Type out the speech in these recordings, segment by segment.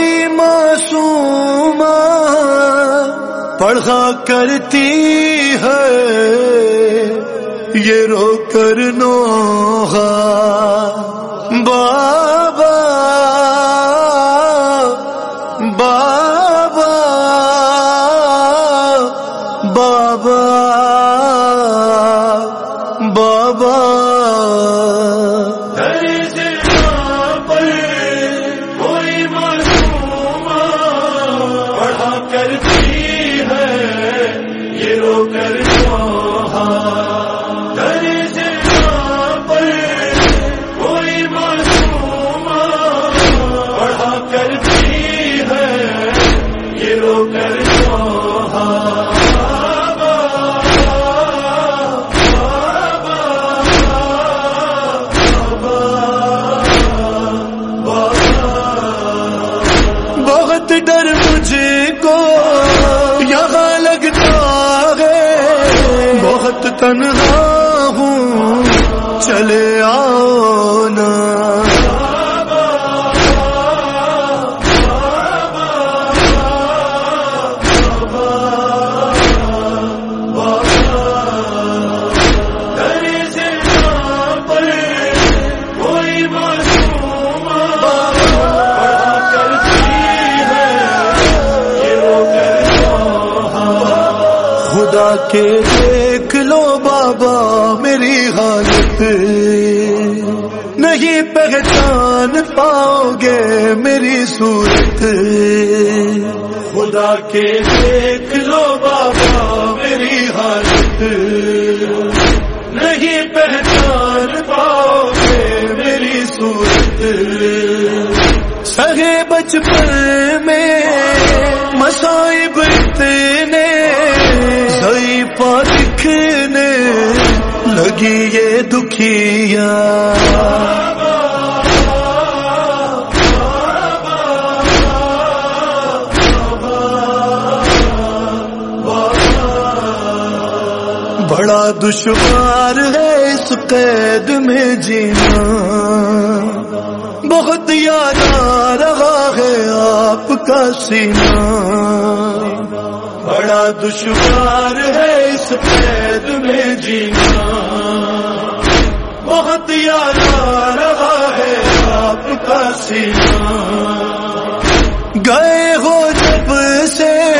کوئی معصوم پڑھا کرتی ہے یہ رو کر نوحہ بات ہے یہ رو کر رو کر خدا کے دیکھ لو بابا میری حالت نہیں پہچان پاؤ گے میری صورت۔ خدا کے دیکھ لو بابا میری حالت۔ نہیں پہچان پاؤ گے میری صورت۔ سگے بچپن میں لگی یہ دکھیا بڑا دشوار ہے اس قید میں جینا۔ بہت یاد آ رہا ہے آپ کا سینہ۔ بڑا دشوار ہے اس قید میں جینا۔ بہت یاد آ رہا ہے آپ کا سینہ۔ گئے ہو جب سے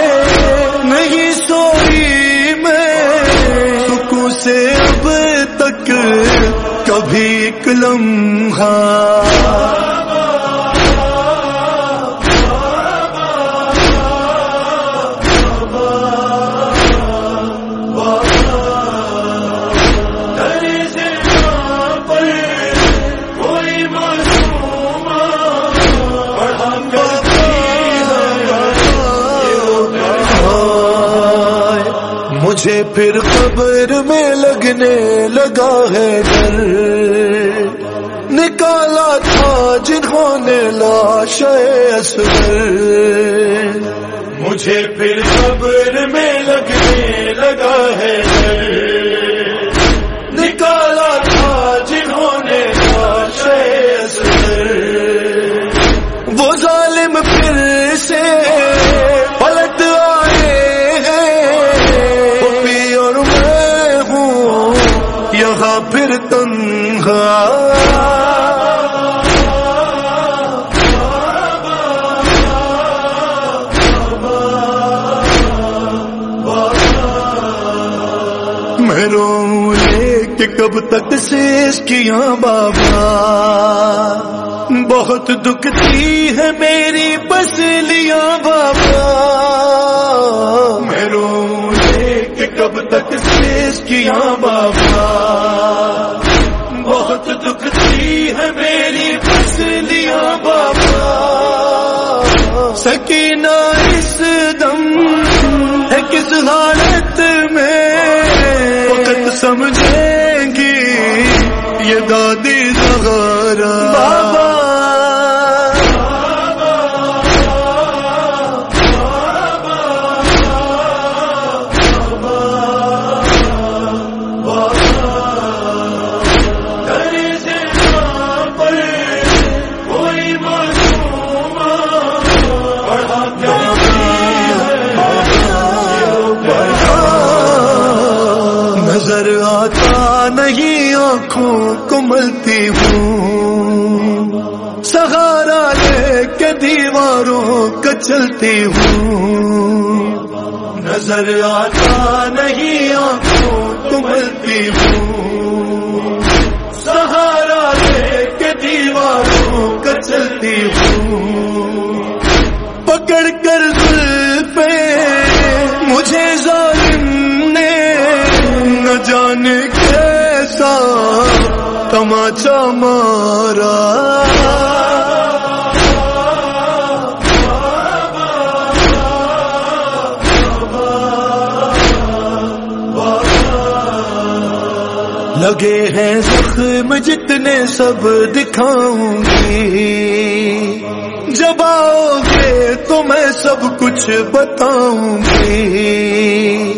نہیں سوئی میں۔ سکوں سے اب تک کبھی ایک لمحہ۔ مجھے پھر قبر میں لگنے لگا ہے ڈر۔ نکالا تھا جنہوں نے لاش اصغر۔ مجھے پھر قبر میں لگنے لگا ہے ڈر۔ نکالا پھر تنہا۔ میں رو کہ کب تک سیس کیا بابا۔ بہت دکھتی ہے میری پسلیاں بابا۔ میں رو کہ کب تک سیس کیا بابا۔ یہ دادی زغارا۔ بابا آنکھوں کو ملتی ہوں۔ سہارا لے کے دیواروں کا چلتی ہوں۔ نظر آتا نہیں آنکھوں کو ملتی ہوں۔ سہارا لے کے دیواروں کا چلتی ہوں۔ لگے ہیں زخم جتنے سب دکھاؤں گی۔ جب آؤ گے تو میں سب کچھ بتاؤں گی۔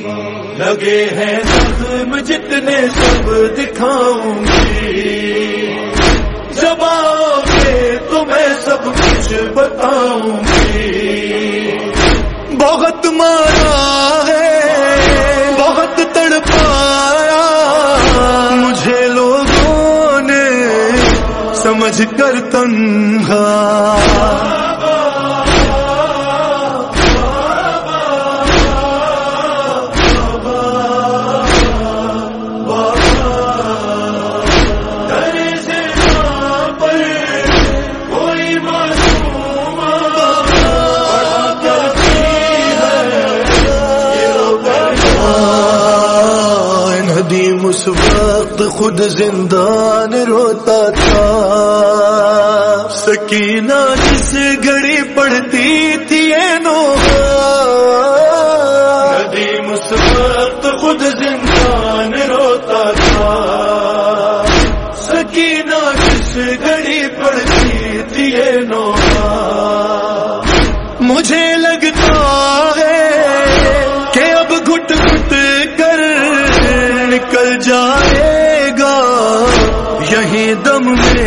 لگے ہیں زخم جتنے سب دکھاؤں گی۔ جب آؤ گے تو میں سب کچھ بتاؤں گی۔ بہت مارا کرتن ندیم اس وقت خود زندان روتا تھا۔ سکینہ جس گھڑی پڑتی تھی یہ ندیم اس وقت خود زندان روتا تھا۔ جائے گا یہی دم میں